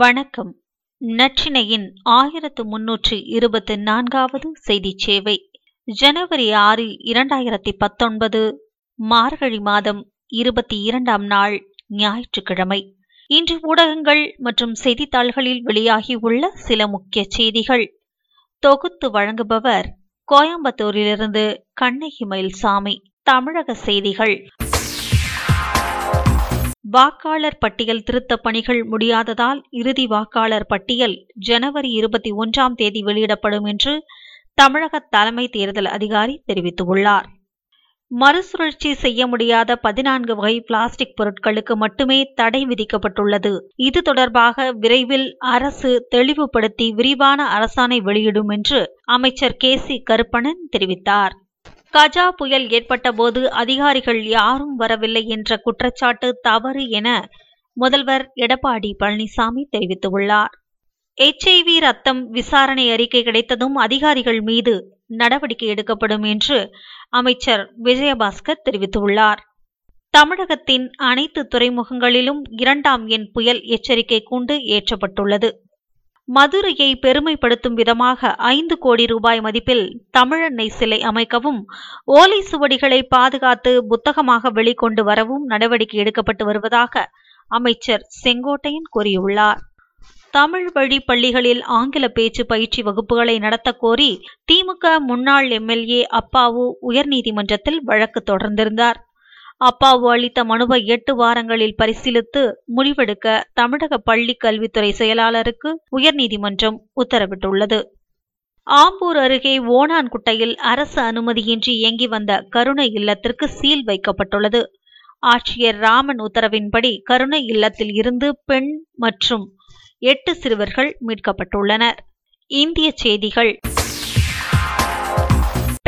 வணக்கம். நற்றினையின் ஆயிரத்து முன்னூற்று இருபத்து நான்காவது செய்தி சேவை. ஜனவரி ஆறு இரண்டாயிரத்தி பத்தொன்பது மார்கழி மாதம் இருபத்தி இரண்டாம் நாள் ஞாயிற்றுக்கிழமை. இன்று ஊடகங்கள் மற்றும் செய்தித்தாள்களில் வெளியாகியுள்ள சில முக்கிய செய்திகள். தொகுத்து வழங்குபவர் கோயம்புத்தூரிலிருந்து கண்ணகி மயில்சாமி. தமிழக செய்திகள். வாக்காளர் பட்டியல் திருத்தப் பணிகள் முடியாததால் இறுதி வாக்காளர் பட்டியல் ஜனவரி இருபத்தி ஒன்றாம் தேதி வெளியிடப்படும் என்று தமிழக தலைமை தேர்தல் அதிகாரி தெரிவித்துள்ளார். மறுசுழற்சி செய்ய முடியாத பதினான்கு வகை பிளாஸ்டிக் பொருட்களுக்கு மட்டுமே தடை விதிக்கப்பட்டுள்ளது. இது தொடர்பாக விரைவில் அரசு தெளிவுபடுத்தி விரிவான அரசாணை வெளியிடும் என்று அமைச்சர் கே சி கருப்பணன் தெரிவித்தார். கஜா புயல் ஏற்பட்டபோது அதிகாரிகள் யாரும் வரவில்லை என்ற குற்றச்சாட்டு தவறு என முதல்வர் எடப்பாடி பழனிசாமி தெரிவித்துள்ளார். எச்ஐவி ரத்தம் விசாரணை அறிக்கை கிடைத்ததும் அதிகாரிகள் மீது நடவடிக்கை எடுக்கப்படும் என்று அமைச்சர் விஜயபாஸ்கர் தெரிவித்துள்ளார். தமிழகத்தின் அனைத்து துறைமுகங்களிலும் இரண்டாம் எண் புயல் எச்சரிக்கை கூண்டு ஏற்றப்பட்டுள்ளது. மதுரையை பெருமைப்படுத்தும் விதமாக ஐந்து கோடி ரூபாய் மதிப்பில் தமிழன்னை சிலை அமைக்கவும் ஓலை சுவடிகளை பாதுகாத்து புத்தகமாக வெளிக்கொண்டு வரவும் நடவடிக்கை எடுக்கப்பட்டு வருவதாக அமைச்சர் செங்கோட்டையன் கூறியுள்ளார். தமிழ் வழி பள்ளிகளில் ஆங்கில பேச்சு பயிற்சி வகுப்புகளை நடத்த கோரி திமுக முன்னாள் எம்எல்ஏ அப்பாவு உயர்நீதிமன்றத்தில் வழக்கு தொடர்ந்திருந்தார். அப்பாவு அளித்த மனுவை எட்டு வாரங்களில் பரிசீலித்து முடிவெடுக்க தமிழக பள்ளி கல்வித்துறை செயலாளருக்கு உயர்நீதிமன்றம் உத்தரவிட்டுள்ளது. ஆம்பூர் அருகே ஓணான்குட்டையில் அரசு அனுமதியின்றி இயங்கி வந்த கருணை இல்லத்திற்கு சீல் வைக்கப்பட்டுள்ளது. ஆட்சியர் ராமன் உத்தரவின்படி கருணை இல்லத்தில் இருந்து பெண் மற்றும் எட்டு சிறுவர்கள் மீட்கப்பட்டுள்ளனர். இந்திய செய்திகள்.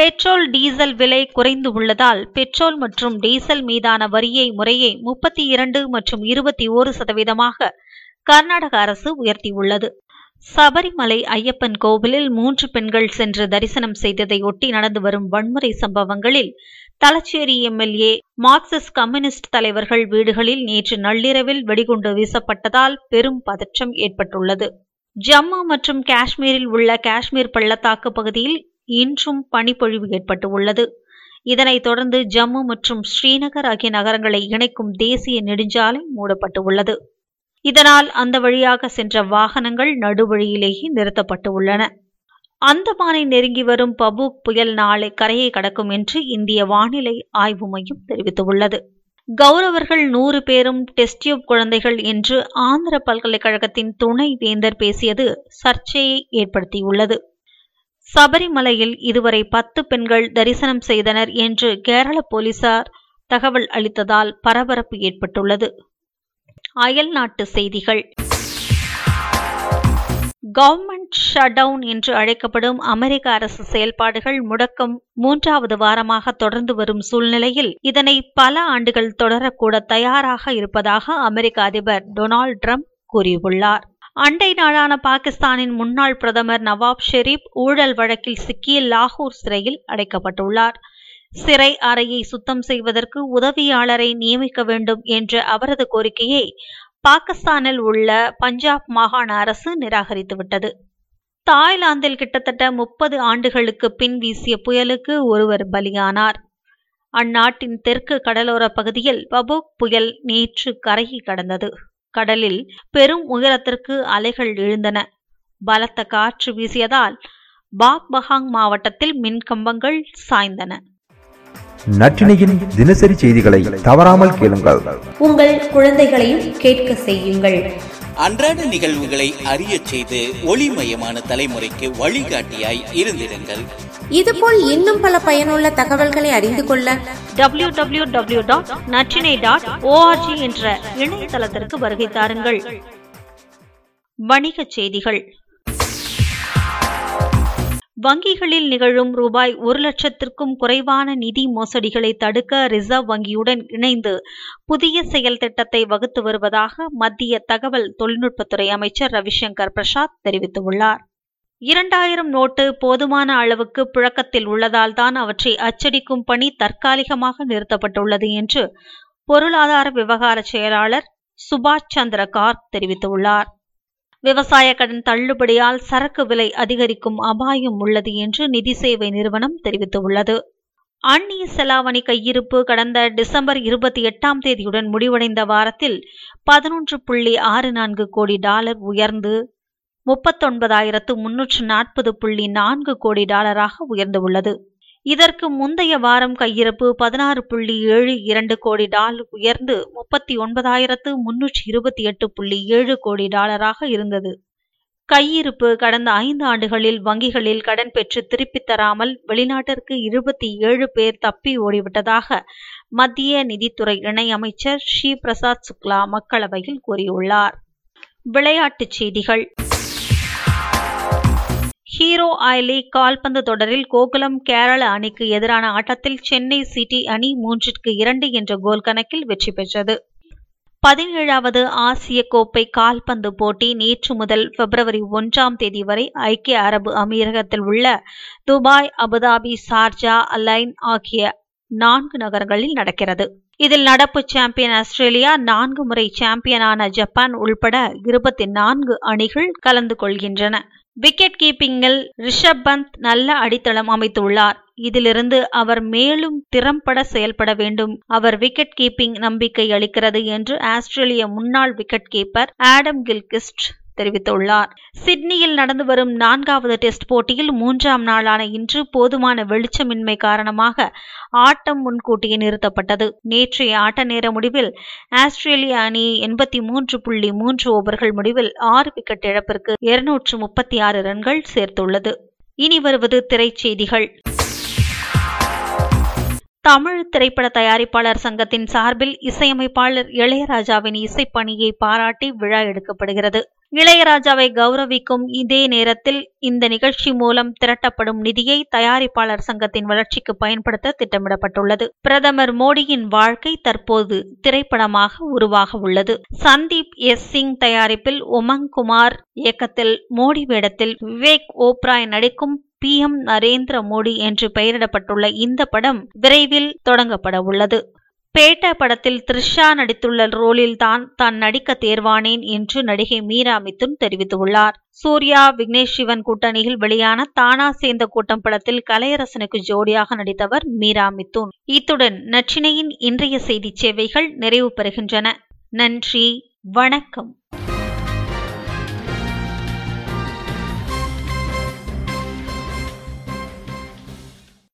பெட்ரோல் டீசல் விலை குறைந்து உள்ளதால் பெட்ரோல் மற்றும் டீசல் மீதான வரியை முறையே முப்பத்தி இரண்டு மற்றும் இருபத்தி ஓரு சதவீதமாக கர்நாடக அரசு உயர்த்தியுள்ளது. சபரிமலை ஐயப்பன் கோவிலில் மூன்று பெண்கள் சென்று தரிசனம் செய்ததை ஒட்டி நடந்து வரும் வன்முறை சம்பவங்களில் தலச்சேரி எம்எல்ஏ மார்க்சிஸ்ட் கம்யூனிஸ்ட் தலைவர்கள் வீடுகளில் நேற்று நள்ளிரவில் வெடிகுண்டு வீசப்பட்டதால் பெரும் பதற்றம் ஏற்பட்டுள்ளது. ஜம்மு மற்றும் காஷ்மீரில் உள்ள காஷ்மீர் பள்ளத்தாக்கு பகுதியில் இன்றும் பனிப்பொழிவு ஏற்பட்டு உள்ளது இதனைத் தொடர்ந்து ஜம்மு மற்றும் ஸ்ரீநகர் ஆகிய நகரங்களை இணைக்கும் தேசிய நெடுஞ்சாலை மூடப்பட்டு உள்ளது இதனால் அந்த வழியாக சென்ற வாகனங்கள் நடுவழியிலேயே நிறுத்தப்பட்டு உள்ளன அந்தமானை நெருங்கி வரும் பபூக் புயல் நாளை கரையை கடக்கும் என்று இந்திய வானிலை ஆய்வு மையம் தெரிவித்துள்ளது. கௌரவர்கள் நூறு பேரும் டெஸ்ட் டியூப் குழந்தைகள் என்று ஆந்திர பல்கலைக்கழகத்தின் துணை வேந்தர் பேசியது சர்ச்சையை ஏற்படுத்தியுள்ளது. சபரிமலையில் இதுவரை பத்து பெண்கள் தரிசனம் செய்தனர் என்று கேரள போலீசார் தகவல் அளித்ததால் பரபரப்பு ஏற்பட்டுள்ளது. அயல் நாட்டு செய்திகள். கவர்மெண்ட் ஷட்டவுன் என்று அழைக்கப்படும் அமெரிக்க அரசு செயல்பாடுகள் முடக்கம் மூன்றாவது வாரமாக தொடர்ந்து வரும் சூழ்நிலையில் இதனை பல ஆண்டுகள் தொடரக்கூட தயாராக இருப்பதாக அமெரிக்க அதிபர் டொனால்டு ட்ரம்ப் கூறியுள்ளார். அண்டை நாடான பாகிஸ்தானின் முன்னாள் பிரதமர் நவாப் ஷெரீப் ஊழல் வழக்கில் சிக்கிய லாகூர் சிறையில் அடைக்கப்பட்டுள்ளார். சிறை அறையை சுத்தம் செய்வதற்கு உதவியாளரை நியமிக்க வேண்டும் என்ற அவரது கோரிக்கையை பாகிஸ்தானில் உள்ள பஞ்சாப் மாகாண அரசு நிராகரித்துவிட்டது. தாய்லாந்தில் கிட்டத்தட்ட முப்பது ஆண்டுகளுக்கு பின் வீசிய புயலுக்கு ஒருவர் பலியானார். அந்நாட்டின் தெற்கு கடலோர பகுதியில் பபுக் புயல் நேற்று கரையை கடந்தது. கடலில் பெரும் உயரத்திற்கு அலைகள் எழுந்தன. பலத்த காற்று வீசியதால் பாக்பஹாங் மாவட்டத்தில் மின்கம்பங்கள் சாய்ந்தன. நற்றினையின் தினசரி செய்திகளை தவறாமல் கேளுங்கள். உங்கள் குழந்தைகளையும் கேட்க செய்யுங்கள். அன்றாட நிகழ்வுகளை அறிய செய்து ஒளிமயமான தலைமுறைக்கு வழிகாட்டியாய் இருந்திருங்கள் இதுபோல் இன்னும் பல பயனுள்ள தகவல்களை அறிந்து கொள்ள W W W dot Natrinai dot O R G என்ற இணையதளத்திற்கு வருகை தாருங்கள். வணிகச் செய்திகள். வங்கிகளில் நிகழும் ரூபாய் ஒரு லட்சத்திற்கும் குறைவான நிதி மோசடிகளை தடுக்க ரிசர்வ் வங்கியுடன் இணைந்து புதிய செயல் திட்டத்தை வகுத்து வருவதாக மத்திய தகவல் தொழில்நுட்பத்துறை அமைச்சர் ரவிசங்கர் பிரசாத் தெரிவித்துள்ளார். இரண்டாயிரம் நோட்டு போதுமான அளவுக்கு புழக்கத்தில் உள்ளதால் தான் அவற்றை அச்சடிக்கும் பணி தற்காலிகமாக நிறுத்தப்பட்டுள்ளது என்று பொருளாதார விவகார செயலாளர் சுபாஷ் சந்திர கார்க் தெரிவித்துள்ளார். விவசாய கடன் தள்ளுபடியால் சரக்கு விலை அதிகரிக்கும் அபாயம் உள்ளது என்று நிதி சேவை நிறுவனம் தெரிவித்துள்ளது. அந்நிய செலாவணி கையிருப்பு கடந்த டிசம்பர் இருபத்தி எட்டாம் தேதியுடன் முடிவடைந்த வாரத்தில் பதினொன்று புள்ளி ஆறு நான்கு கோடி டாலர் உயர்ந்து முப்பத்தொன்பதாயிரத்து முன்னூற்று நாற்பது புள்ளி நான்கு கோடி டாலராக உயர்ந்துள்ளது. இதற்கு முந்தைய வாரம் கையிருப்பு பதினாறு புள்ளி ஏழு இரண்டு கோடி டாலர் உயர்ந்து முப்பத்தி ஒன்பதாயிரத்து முன்னூற்றி இருபத்தி எட்டு புள்ளி ஏழு கோடி டாலராக இருந்தது. கையிருப்பு கடந்த ஐந்து ஆண்டுகளில் வங்கிகளில் கடன் பெற்று திருப்பித் தராமல் வெளிநாட்டிற்கு இருபத்தி ஏழு பேர் தப்பி ஓடிவிட்டதாக மத்திய நிதித்துறை இணையமைச்சர் ஸ்ரீ பிரசாத் சுக்லா மக்களவையில் கூறியுள்ளார். விளையாட்டுச் செய்திகள். ஹீரோ ஐ லீக் கால்பந்து தொடரில் கோகுலம் கேரள அணிக்கு எதிரான ஆட்டத்தில் சென்னை சிட்டி அணி மூன்றிற்கு இரண்டு என்ற கோல் கணக்கில் வெற்றி பெற்றது. பதினேழாவது ஆசிய கோப்பை கால்பந்து போட்டி நேற்று முதல் பிப்ரவரி ஒன்றாம் தேதி வரை ஐக்கிய அரபு அமீரகத்தில் உள்ள துபாய் அபுதாபி சார்ஜா அலைன் ஆகிய நான்கு நகரங்களில் நடக்கிறது. இதில் நடப்பு சாம்பியன் ஆஸ்திரேலியா நான்கு முறை சாம்பியனான ஜப்பான் உள்பட இருபத்தி நான்கு அணிகள் கலந்து கொள்கின்றன. விக்கெட் கீப்பிங்கில் ரிஷப் பந்த் நல்ல அடித்தளம் அமைத்துள்ளார். இதிலிருந்து அவர் மேலும் திறம்பட செயல்பட வேண்டும். அவர் விக்கெட் கீப்பிங் நம்பிக்கை அளிக்கிறது என்று ஆஸ்திரேலிய முன்னாள் விக்கெட் கீப்பர் ஆடம் கில்கிஸ்ட் தெரிவித்துள்ளார். சிட்னியில் நடந்து வரும் நான்காவது டெஸ்ட் போட்டியில் மூன்றாம் நாளான இன்று போதுமான வெளிச்சமின்மை காரணமாக ஆட்டம் முன்கூட்டியே நிறுத்தப்பட்டது. நேற்றைய ஆட்ட நேர முடிவில் ஆஸ்திரேலிய அணி எண்பத்தி மூன்று புள்ளி மூன்று ஓவர்கள் முடிவில் ஆறு விக்கெட் இழப்பிற்கு இருநூற்று முப்பத்தி ஆறு ரன்கள் சேர்த்துள்ளது. இனி வருவது திரைச்செய்திகள் தமிழ் திரைப்பட தயாரிப்பாளர் சங்கத்தின் சார்பில் இசையமைப்பாளர் இளையராஜாவின் இசைப்பணியை பாராட்டி விழா எடுக்கப்படுகிறது. இளையராஜாவை கௌரவிக்கும் இதே நேரத்தில் இந்த நிகழ்ச்சி மூலம் திரட்டப்படும் நிதியை தயாரிப்பாளர் சங்கத்தின் வளர்ச்சிக்கு பயன்படுத்த திட்டமிடப்பட்டுள்ளது. பிரதமர் மோடியின் வாழ்க்கை தற்போது திரைப்படமாக உருவாக உள்ளது. சந்தீப் எஸ் சிங் தயாரிப்பில் உமங் குமார் இயக்கத்தில் மோடி வேடத்தில் விவேக் ஓப்ராய் நடிக்கும் பி எம் நரேந்திர மோடி என்று பெயரிடப்பட்டுள்ள இந்த படம் விரைவில் தொடங்கப்பட உள்ளது. பேட்ட படத்தில் த்ரிஷா நடித்துள்ள ரோலில் தான் தான் நடிக்க தேர்வானேன் என்று நடிகை மீரா மிதுன் தெரிவித்துள்ளார். சூர்யா விக்னேஷ் சிவன் கூட்டணியில் வெளியான தானா சேர்ந்த கூட்டம் படத்தில் கலையரசனுக்கு ஜோடியாக நடித்தவர் மீரா மிதுன். இத்துடன் நச்சினையின் இன்றைய செய்தி சேவைகள் நிறைவு பெறுகின்றன. நன்றி வணக்கம்.